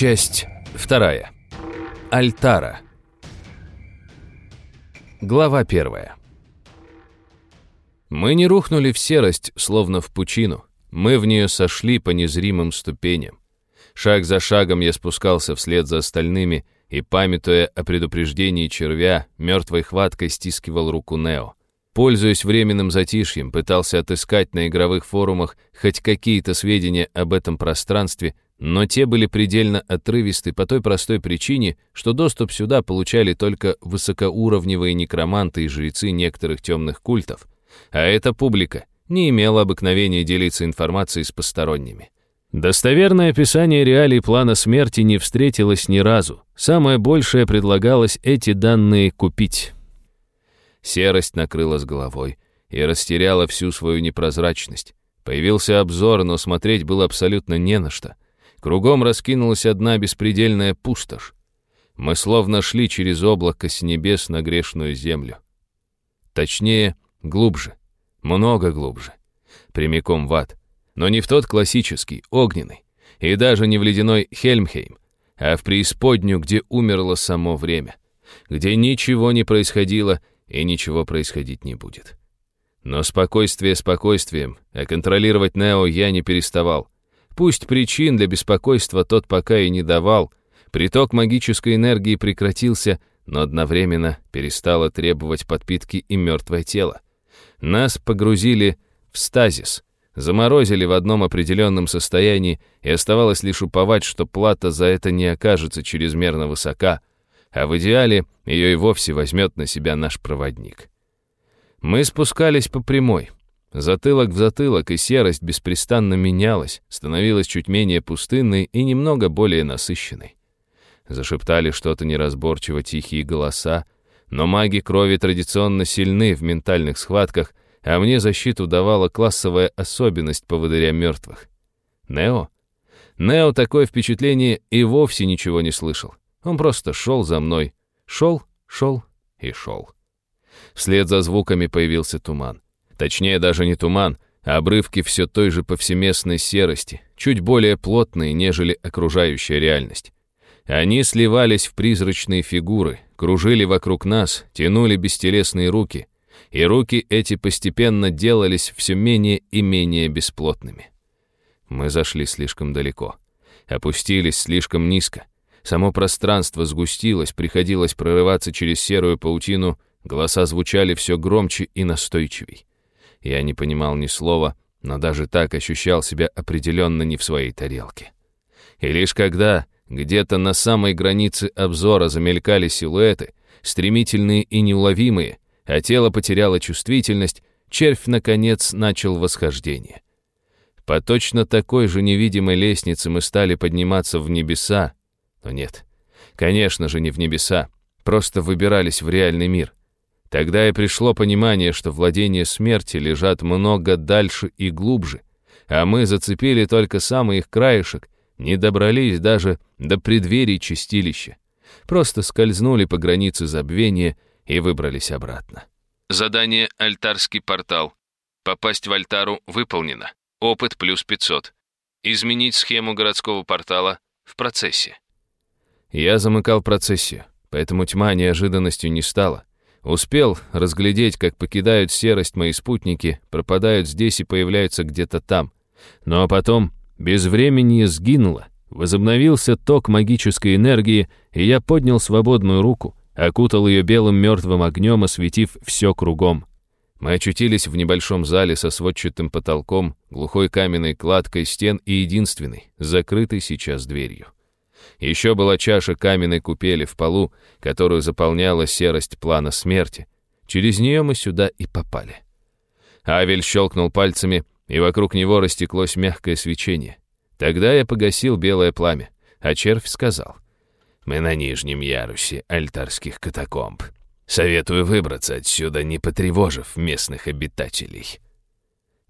Часть вторая. Альтара. Глава первая. Мы не рухнули в серость, словно в пучину. Мы в нее сошли по незримым ступеням. Шаг за шагом я спускался вслед за остальными и, памятуя о предупреждении червя, мертвой хваткой стискивал руку Нео. Пользуясь временным затишьем, пытался отыскать на игровых форумах хоть какие-то сведения об этом пространстве — но те были предельно отрывисты по той простой причине, что доступ сюда получали только высокоуровневые некроманты и жрецы некоторых темных культов. А эта публика не имела обыкновения делиться информацией с посторонними. Достоверное описание реалий плана смерти не встретилось ни разу. Самое большее предлагалось эти данные купить. Серость накрыла с головой и растеряла всю свою непрозрачность. Появился обзор, но смотреть было абсолютно не на что — Кругом раскинулась одна беспредельная пустошь. Мы словно шли через облако с небес на грешную землю. Точнее, глубже, много глубже, прямиком в ад. Но не в тот классический, огненный, и даже не в ледяной Хельмхейм, а в преисподнюю, где умерло само время, где ничего не происходило и ничего происходить не будет. Но спокойствие спокойствием, а контролировать Нео я не переставал — Пусть причин для беспокойства тот пока и не давал, приток магической энергии прекратился, но одновременно перестало требовать подпитки и мертвое тело. Нас погрузили в стазис, заморозили в одном определенном состоянии, и оставалось лишь уповать, что плата за это не окажется чрезмерно высока, а в идеале ее и вовсе возьмет на себя наш проводник. Мы спускались по прямой — Затылок в затылок, и серость беспрестанно менялась, становилась чуть менее пустынной и немного более насыщенной. Зашептали что-то неразборчиво тихие голоса, но маги крови традиционно сильны в ментальных схватках, а мне защиту давала классовая особенность поводыря мертвых. Нео? Нео такое впечатление и вовсе ничего не слышал. Он просто шел за мной. Шел, шел и шел. Вслед за звуками появился туман. Точнее, даже не туман, а обрывки все той же повсеместной серости, чуть более плотные, нежели окружающая реальность. Они сливались в призрачные фигуры, кружили вокруг нас, тянули бестелесные руки, и руки эти постепенно делались все менее и менее бесплотными. Мы зашли слишком далеко, опустились слишком низко. Само пространство сгустилось, приходилось прорываться через серую паутину, голоса звучали все громче и настойчивей. Я не понимал ни слова, но даже так ощущал себя определенно не в своей тарелке. И лишь когда где-то на самой границе обзора замелькали силуэты, стремительные и неуловимые, а тело потеряло чувствительность, червь, наконец, начал восхождение. По точно такой же невидимой лестнице мы стали подниматься в небеса, но нет, конечно же, не в небеса, просто выбирались в реальный мир. Тогда и пришло понимание, что владения смерти лежат много дальше и глубже, а мы зацепили только самый их краешек, не добрались даже до преддверий чистилища. Просто скользнули по границе забвения и выбрались обратно. Задание «Альтарский портал». Попасть в альтару выполнено. Опыт плюс 500. Изменить схему городского портала в процессе. Я замыкал процессию, поэтому тьма неожиданностью не стала. Успел разглядеть, как покидают серость мои спутники, пропадают здесь и появляются где-то там. Ну а потом без времени сгинуло. Возобновился ток магической энергии, и я поднял свободную руку, окутал ее белым мертвым огнем, осветив все кругом. Мы очутились в небольшом зале со сводчатым потолком, глухой каменной кладкой стен и единственной, закрытой сейчас дверью. Еще была чаша каменной купели в полу, которую заполняла серость плана смерти. Через нее мы сюда и попали. Авель щелкнул пальцами, и вокруг него растеклось мягкое свечение. Тогда я погасил белое пламя, а червь сказал. «Мы на нижнем ярусе альтарских катакомб. Советую выбраться отсюда, не потревожив местных обитателей».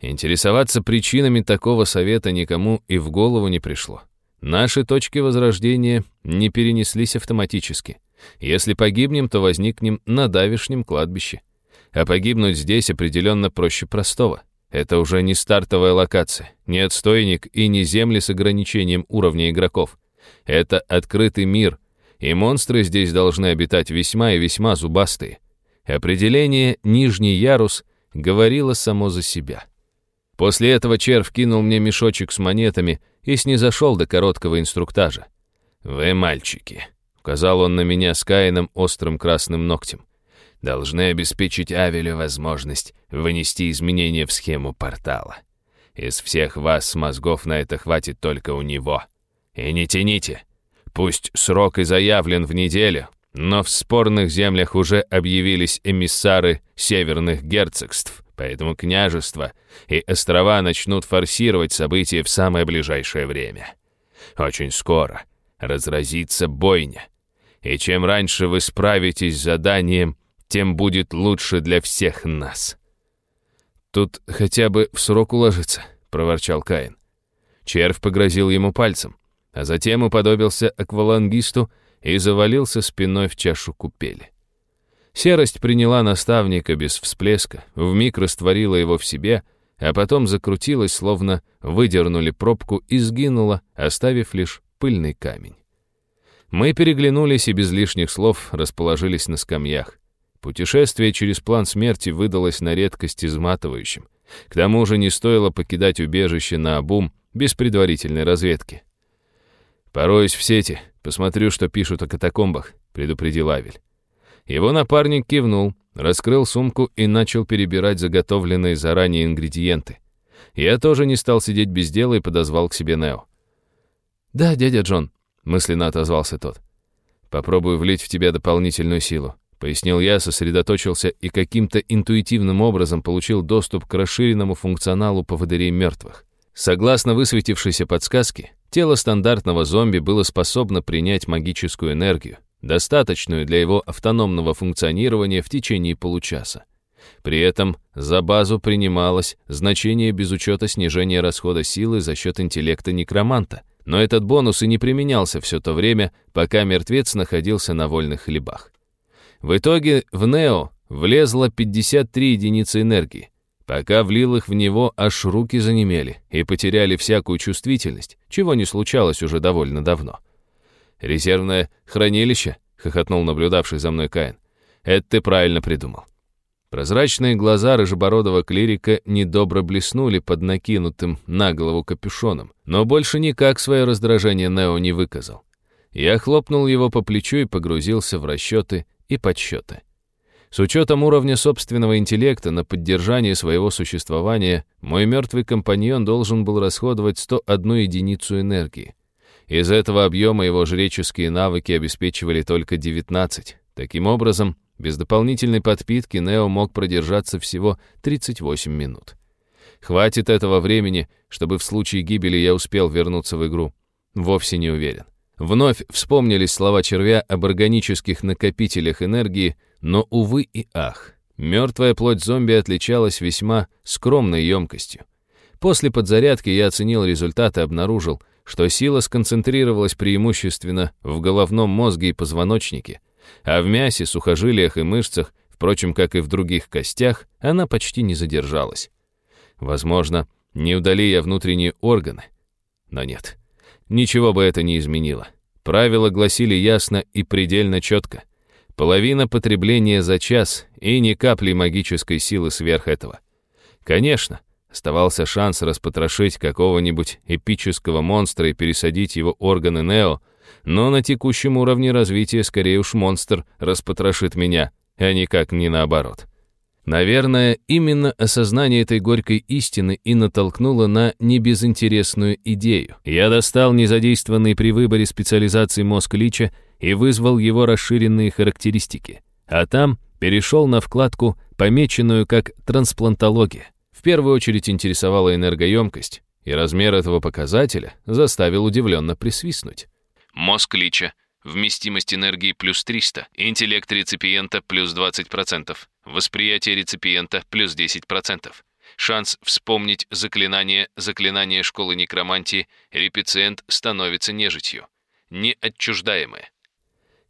Интересоваться причинами такого совета никому и в голову не пришло. Наши точки возрождения не перенеслись автоматически. Если погибнем, то возникнем на давишнем кладбище. А погибнуть здесь определенно проще простого. Это уже не стартовая локация, не отстойник и не земли с ограничением уровня игроков. Это открытый мир, и монстры здесь должны обитать весьма и весьма зубастые. Определение «нижний ярус» говорило само за себя. После этого червь кинул мне мешочек с монетами и снизошел до короткого инструктажа. «Вы мальчики», — указал он на меня с Каином острым красным ногтем, «должны обеспечить Авелю возможность вынести изменения в схему портала. Из всех вас мозгов на это хватит только у него. И не тяните. Пусть срок и заявлен в неделю, но в спорных землях уже объявились эмиссары северных герцогств» поэтому княжество и острова начнут форсировать события в самое ближайшее время. Очень скоро разразится бойня, и чем раньше вы справитесь с заданием, тем будет лучше для всех нас». «Тут хотя бы в срок уложиться», — проворчал Каин. Червь погрозил ему пальцем, а затем уподобился аквалангисту и завалился спиной в чашу купели. Серость приняла наставника без всплеска, вмиг растворила его в себе, а потом закрутилась, словно выдернули пробку и сгинула, оставив лишь пыльный камень. Мы переглянулись и без лишних слов расположились на скамьях. Путешествие через план смерти выдалось на редкость изматывающим. К тому же не стоило покидать убежище на обум без предварительной разведки. «Пороюсь в сети, посмотрю, что пишут о катакомбах», — предупредил Авель. Его напарник кивнул, раскрыл сумку и начал перебирать заготовленные заранее ингредиенты. Я тоже не стал сидеть без дела и подозвал к себе Нео. «Да, дядя Джон», — мысленно отозвался тот. «Попробую влить в тебя дополнительную силу», — пояснил я, сосредоточился и каким-то интуитивным образом получил доступ к расширенному функционалу поводырей мертвых. Согласно высветившейся подсказке, тело стандартного зомби было способно принять магическую энергию, достаточную для его автономного функционирования в течение получаса. При этом за базу принималось значение без учета снижения расхода силы за счет интеллекта некроманта, но этот бонус и не применялся все то время, пока мертвец находился на вольных хлебах. В итоге в Нео влезло 53 единицы энергии. Пока влил их в него, аж руки занемели и потеряли всякую чувствительность, чего не случалось уже довольно давно. «Резервное хранилище?» — хохотнул наблюдавший за мной Каин. «Это ты правильно придумал». Прозрачные глаза рыжебородого клирика недобро блеснули под накинутым на голову капюшоном, но больше никак свое раздражение Нео не выказал. Я хлопнул его по плечу и погрузился в расчеты и подсчеты. С учетом уровня собственного интеллекта на поддержание своего существования, мой мертвый компаньон должен был расходовать 101 единицу энергии. Из этого объема его жреческие навыки обеспечивали только 19. Таким образом, без дополнительной подпитки Нео мог продержаться всего 38 минут. Хватит этого времени, чтобы в случае гибели я успел вернуться в игру. Вовсе не уверен. Вновь вспомнились слова червя об органических накопителях энергии, но, увы и ах, мертвая плоть зомби отличалась весьма скромной емкостью. После подзарядки я оценил результат и обнаружил, что сила сконцентрировалась преимущественно в головном мозге и позвоночнике, а в мясе, сухожилиях и мышцах, впрочем, как и в других костях, она почти не задержалась. Возможно, не удали я внутренние органы. Но нет, ничего бы это не изменило. Правила гласили ясно и предельно четко. Половина потребления за час и ни капли магической силы сверх этого. Конечно, Оставался шанс распотрошить какого-нибудь эпического монстра и пересадить его органы Нео, но на текущем уровне развития скорее уж монстр распотрошит меня, а никак не наоборот. Наверное, именно осознание этой горькой истины и натолкнуло на небезынтересную идею. Я достал незадействованный при выборе специализации мозг Лича и вызвал его расширенные характеристики. А там перешел на вкладку, помеченную как «трансплантология». В первую очередь интересовала энергоемкость, и размер этого показателя заставил удивленно присвистнуть. Мозг Лича. Вместимость энергии плюс 300, интеллект реципиента плюс 20%, восприятие реципиента плюс 10%, шанс вспомнить заклинание, заклинание школы некромантии, репициент становится нежитью. Неотчуждаемое.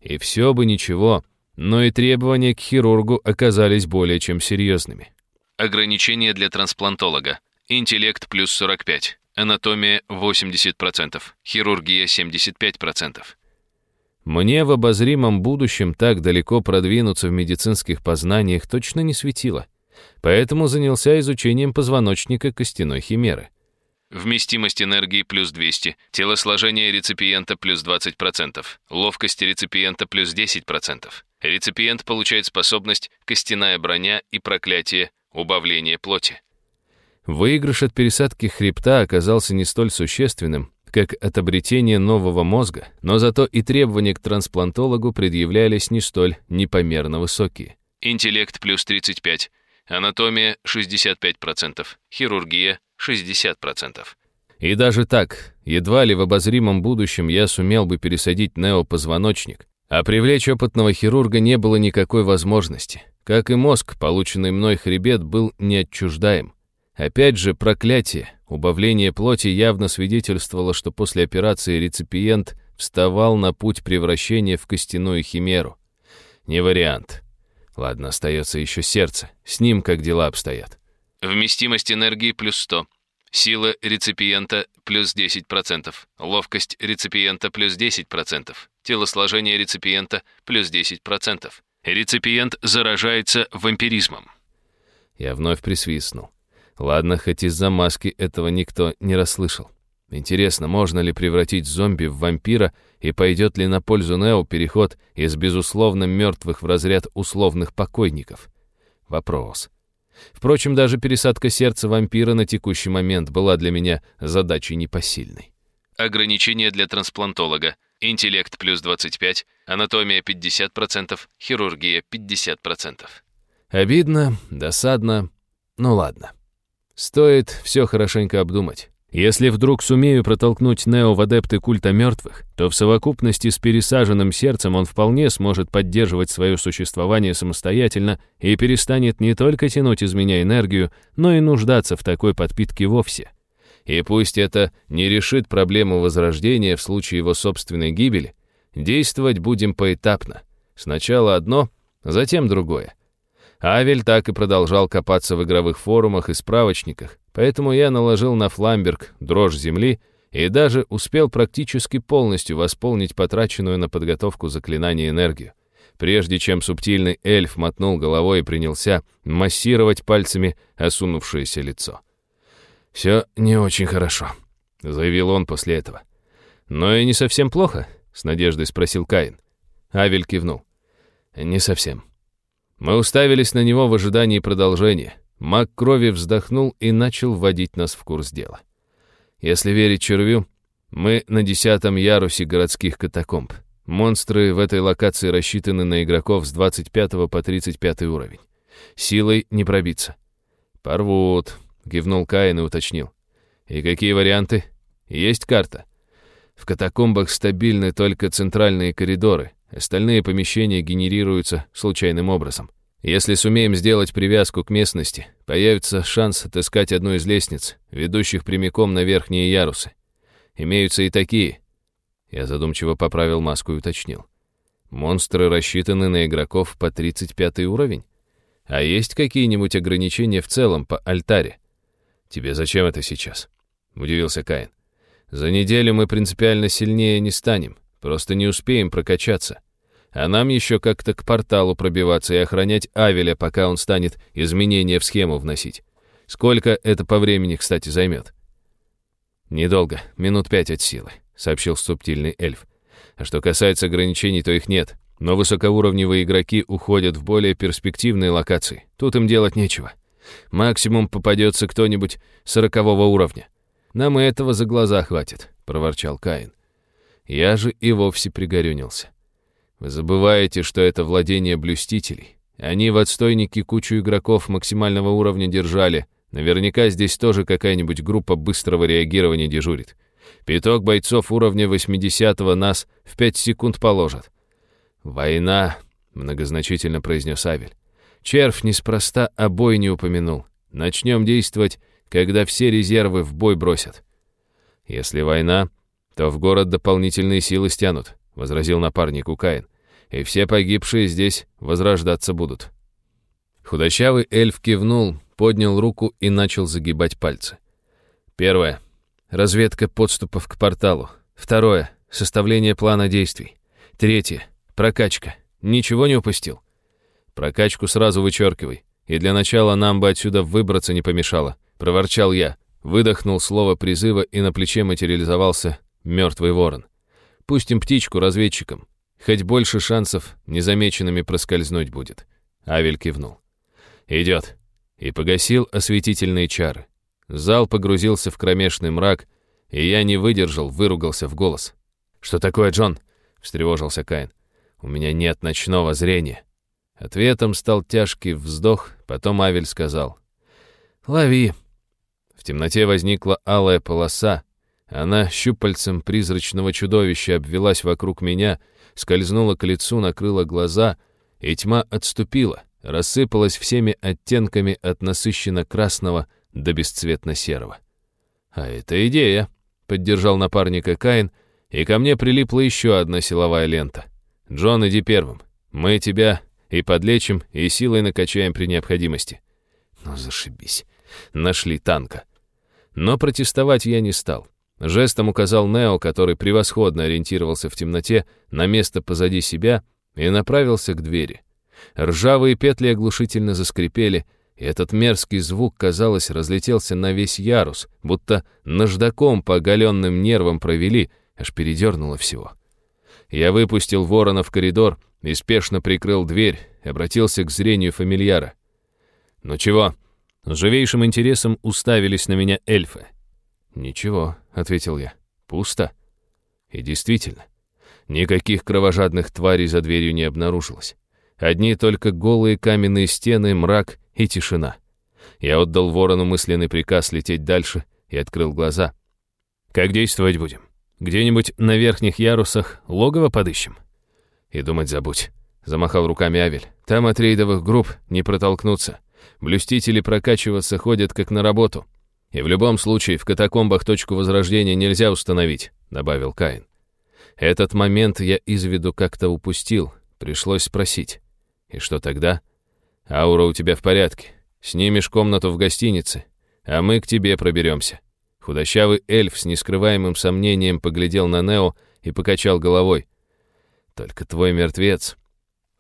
И все бы ничего, но и требования к хирургу оказались более чем серьезными. Ограничение для трансплантолога. Интеллект плюс 45. Анатомия 80%. Хирургия 75%. Мне в обозримом будущем так далеко продвинуться в медицинских познаниях точно не светило. Поэтому занялся изучением позвоночника костяной химеры. Вместимость энергии плюс 200, телосложение реципиента плюс 20%, ловкость реципиента плюс 10%. Реципиент получает способность «Костяная броня» и «Проклятие» убавление плоти. Выигрыш от пересадки хребта оказался не столь существенным, как от обретения нового мозга, но зато и требования к трансплантологу предъявлялись не столь непомерно высокие. Интеллект плюс 35, анатомия 65%, хирургия 60%. И даже так, едва ли в обозримом будущем я сумел бы пересадить неопозвоночник, а привлечь опытного хирурга не было никакой возможности. Как и мозг, полученный мной хребет был неотчуждаем. Опять же, проклятие. Убавление плоти явно свидетельствовало, что после операции реципиент вставал на путь превращения в костяную химеру. Не вариант. Ладно, остается еще сердце. С ним как дела обстоят. Вместимость энергии плюс 100. Сила реципиента плюс 10%. Ловкость реципиента плюс 10%. Телосложение реципиента плюс 10%. Реципиент заражается вампиризмом. Я вновь присвистнул. Ладно, хоть из-за маски этого никто не расслышал. Интересно, можно ли превратить зомби в вампира и пойдет ли на пользу Нео переход из безусловно мертвых в разряд условных покойников? Вопрос. Впрочем, даже пересадка сердца вампира на текущий момент была для меня задачей непосильной. Ограничение для трансплантолога. Интеллект плюс 25, Анатомия 50%, хирургия 50%. Обидно, досадно, ну ладно. Стоит все хорошенько обдумать. Если вдруг сумею протолкнуть Нео в адепты культа мертвых, то в совокупности с пересаженным сердцем он вполне сможет поддерживать свое существование самостоятельно и перестанет не только тянуть из меня энергию, но и нуждаться в такой подпитке вовсе. И пусть это не решит проблему возрождения в случае его собственной гибели, Действовать будем поэтапно. Сначала одно, затем другое. Авель так и продолжал копаться в игровых форумах и справочниках, поэтому я наложил на фламберг дрожь земли и даже успел практически полностью восполнить потраченную на подготовку заклинания энергию. Прежде чем субтильный эльф мотнул головой и принялся массировать пальцами осунувшееся лицо. «Все не очень хорошо», — заявил он после этого. «Но и не совсем плохо. — с надеждой спросил Каин. Авель кивнул. «Не совсем». Мы уставились на него в ожидании продолжения. Маг крови вздохнул и начал вводить нас в курс дела. Если верить червю, мы на десятом ярусе городских катакомб. Монстры в этой локации рассчитаны на игроков с 25 по 35 уровень. Силой не пробиться. «Порвут», — кивнул Каин и уточнил. «И какие варианты? Есть карта?» В катакомбах стабильны только центральные коридоры, остальные помещения генерируются случайным образом. Если сумеем сделать привязку к местности, появится шанс отыскать одну из лестниц, ведущих прямиком на верхние ярусы. Имеются и такие. Я задумчиво поправил маску и уточнил. Монстры рассчитаны на игроков по 35 уровень. А есть какие-нибудь ограничения в целом по альтаре? Тебе зачем это сейчас? Удивился Каин. За неделю мы принципиально сильнее не станем, просто не успеем прокачаться. А нам еще как-то к порталу пробиваться и охранять Авеля, пока он станет изменения в схему вносить. Сколько это по времени, кстати, займет? Недолго, минут пять от силы, сообщил субтильный эльф. А что касается ограничений, то их нет. Но высокоуровневые игроки уходят в более перспективные локации. Тут им делать нечего. Максимум попадется кто-нибудь сорокового уровня. Нам и этого за глаза хватит», — проворчал Каин. «Я же и вовсе пригорюнился. Вы забываете, что это владение блюстителей. Они в отстойнике кучу игроков максимального уровня держали. Наверняка здесь тоже какая-нибудь группа быстрого реагирования дежурит. Пяток бойцов уровня 80-го нас в 5 секунд положат». «Война», — многозначительно произнес Авель. «Червь неспроста обои не упомянул. Начнем действовать когда все резервы в бой бросят. Если война, то в город дополнительные силы стянут, возразил напарник Укаин. И все погибшие здесь возрождаться будут. Худощавый эльф кивнул, поднял руку и начал загибать пальцы. Первое. Разведка подступов к порталу. Второе. Составление плана действий. Третье. Прокачка. Ничего не упустил? Прокачку сразу вычеркивай. И для начала нам бы отсюда выбраться не помешало проворчал я, выдохнул слово призыва и на плече материализовался мертвый ворон. Пустим птичку разведчикам, хоть больше шансов незамеченными проскользнуть будет. Авель кивнул. Идет. И погасил осветительные чары. Зал погрузился в кромешный мрак, и я не выдержал, выругался в голос. «Что такое, Джон?» — встревожился Каин. «У меня нет ночного зрения». Ответом стал тяжкий вздох, потом Авель сказал. «Лови» темноте возникла алая полоса. Она щупальцем призрачного чудовища обвелась вокруг меня, скользнула к лицу, накрыла глаза, и тьма отступила, рассыпалась всеми оттенками от насыщенно-красного до бесцветно-серого. «А это идея», — поддержал напарника Каин, и ко мне прилипла еще одна силовая лента. «Джон, иди первым. Мы тебя и подлечим, и силой накачаем при необходимости». «Ну зашибись. Нашли танка. Но протестовать я не стал. Жестом указал Нео, который превосходно ориентировался в темноте, на место позади себя и направился к двери. Ржавые петли оглушительно заскрипели, и этот мерзкий звук, казалось, разлетелся на весь ярус, будто наждаком по оголенным нервам провели, аж передернуло всего. Я выпустил ворона в коридор и спешно прикрыл дверь, обратился к зрению фамильяра. «Ну чего?» С живейшим интересом уставились на меня эльфы. «Ничего», — ответил я, — «пусто». И действительно, никаких кровожадных тварей за дверью не обнаружилось. Одни только голые каменные стены, мрак и тишина. Я отдал ворону мысленный приказ лететь дальше и открыл глаза. «Как действовать будем? Где-нибудь на верхних ярусах логово подыщем?» «И думать забудь», — замахал руками Авель. «Там от рейдовых групп не протолкнуться. Блюстители прокачиваться ходят как на работу. И в любом случае в катакомбах точку возрождения нельзя установить», — добавил Каин. «Этот момент я из виду как-то упустил. Пришлось спросить. И что тогда? Аура у тебя в порядке. Снимешь комнату в гостинице, а мы к тебе проберемся». Худощавый эльф с нескрываемым сомнением поглядел на Нео и покачал головой. «Только твой мертвец.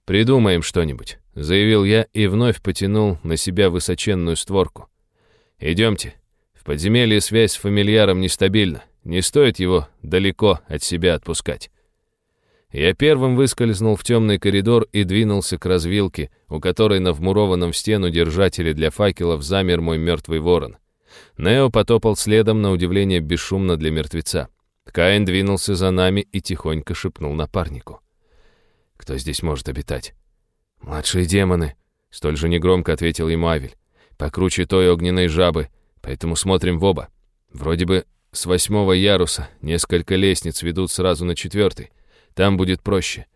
Придумаем что-нибудь заявил я и вновь потянул на себя высоченную створку. «Идемте. В подземелье связь с фамильяром нестабильна. Не стоит его далеко от себя отпускать». Я первым выскользнул в темный коридор и двинулся к развилке, у которой на вмурованном в стену держателе для факелов замер мой мертвый ворон. Нео потопал следом, на удивление бесшумно для мертвеца. Каин двинулся за нами и тихонько шепнул напарнику. «Кто здесь может обитать?» «Младшие демоны», — столь же негромко ответил ему Авель. «Покруче той огненной жабы, поэтому смотрим в оба. Вроде бы с восьмого яруса несколько лестниц ведут сразу на четвертый. Там будет проще».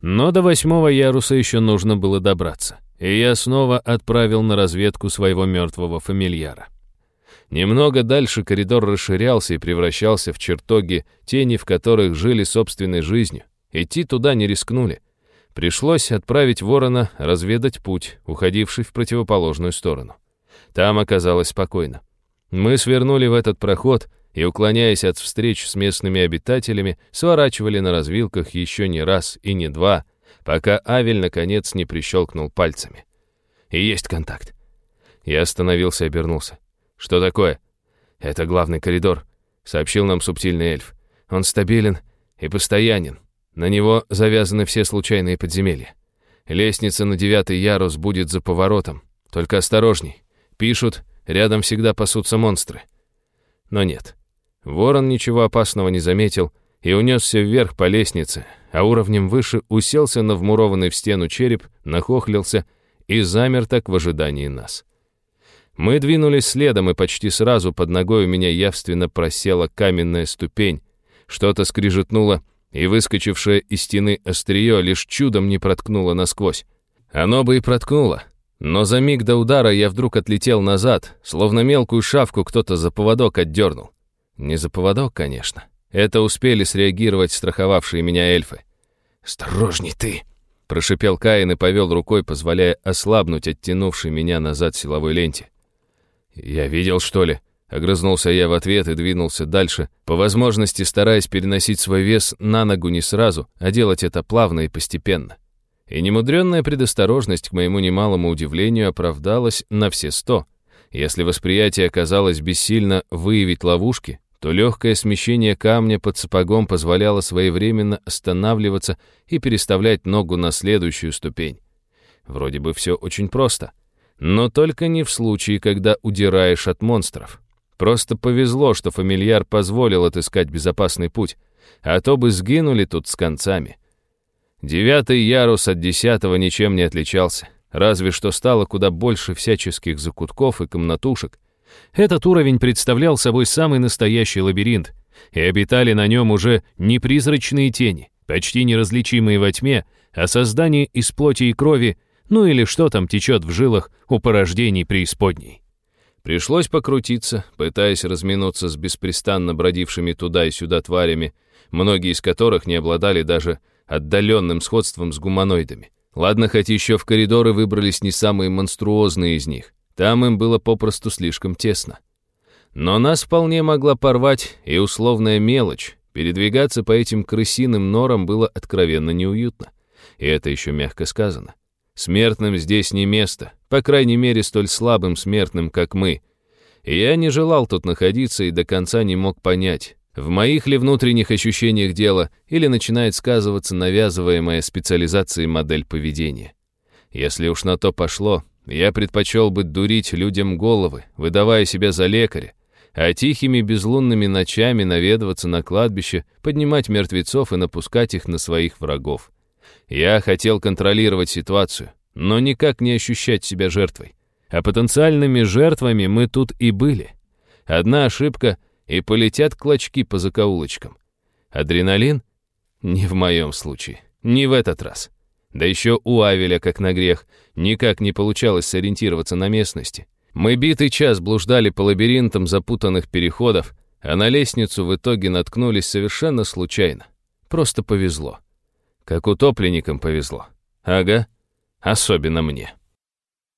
Но до восьмого яруса еще нужно было добраться, и я снова отправил на разведку своего мертвого фамильяра. Немного дальше коридор расширялся и превращался в чертоги, тени в которых жили собственной жизнью. Идти туда не рискнули — Пришлось отправить ворона разведать путь, уходивший в противоположную сторону. Там оказалось спокойно. Мы свернули в этот проход и, уклоняясь от встреч с местными обитателями, сворачивали на развилках еще не раз и не два, пока Авель, наконец, не прищелкнул пальцами. И есть контакт. Я остановился и обернулся. «Что такое?» «Это главный коридор», — сообщил нам субтильный эльф. «Он стабилен и постоянен. На него завязаны все случайные подземелья. Лестница на девятый ярус будет за поворотом. Только осторожней. Пишут, рядом всегда пасутся монстры. Но нет. Ворон ничего опасного не заметил и унесся вверх по лестнице, а уровнем выше уселся на вмурованный в стену череп, нахохлился и замер так в ожидании нас. Мы двинулись следом, и почти сразу под ногой у меня явственно просела каменная ступень. Что-то скрижетнуло — и выскочившее из стены острие лишь чудом не проткнуло насквозь. Оно бы и проткнуло, но за миг до удара я вдруг отлетел назад, словно мелкую шавку кто-то за поводок отдернул. Не за поводок, конечно. Это успели среагировать страховавшие меня эльфы. «Осторожней ты!» — прошипел Каин и повел рукой, позволяя ослабнуть оттянувший меня назад силовой ленте. «Я видел, что ли?» Огрызнулся я в ответ и двинулся дальше, по возможности стараясь переносить свой вес на ногу не сразу, а делать это плавно и постепенно. И немудренная предосторожность, к моему немалому удивлению, оправдалась на все сто. Если восприятие оказалось бессильно выявить ловушки, то легкое смещение камня под сапогом позволяло своевременно останавливаться и переставлять ногу на следующую ступень. Вроде бы все очень просто. Но только не в случае, когда удираешь от монстров. Просто повезло, что фамильяр позволил отыскать безопасный путь, а то бы сгинули тут с концами. Девятый ярус от десятого ничем не отличался, разве что стало куда больше всяческих закутков и комнатушек. Этот уровень представлял собой самый настоящий лабиринт, и обитали на нем уже не призрачные тени, почти неразличимые во тьме, а создания из плоти и крови, ну или что там течет в жилах у порождений преисподней. Пришлось покрутиться, пытаясь разминуться с беспрестанно бродившими туда и сюда тварями, многие из которых не обладали даже отдаленным сходством с гуманоидами. Ладно, хоть еще в коридоры выбрались не самые монструозные из них. Там им было попросту слишком тесно. Но нас вполне могла порвать и условная мелочь. Передвигаться по этим крысиным норам было откровенно неуютно. И это еще мягко сказано. Смертным здесь не место, по крайней мере, столь слабым смертным, как мы. И я не желал тут находиться и до конца не мог понять, в моих ли внутренних ощущениях дело или начинает сказываться навязываемая специализацией модель поведения. Если уж на то пошло, я предпочел бы дурить людям головы, выдавая себя за лекаря, а тихими безлунными ночами наведываться на кладбище, поднимать мертвецов и напускать их на своих врагов. Я хотел контролировать ситуацию, но никак не ощущать себя жертвой. А потенциальными жертвами мы тут и были. Одна ошибка, и полетят клочки по закоулочкам. Адреналин? Не в моем случае. Не в этот раз. Да еще у Авеля, как на грех, никак не получалось сориентироваться на местности. Мы битый час блуждали по лабиринтам запутанных переходов, а на лестницу в итоге наткнулись совершенно случайно. Просто повезло. Как утопленникам повезло. Ага, особенно мне.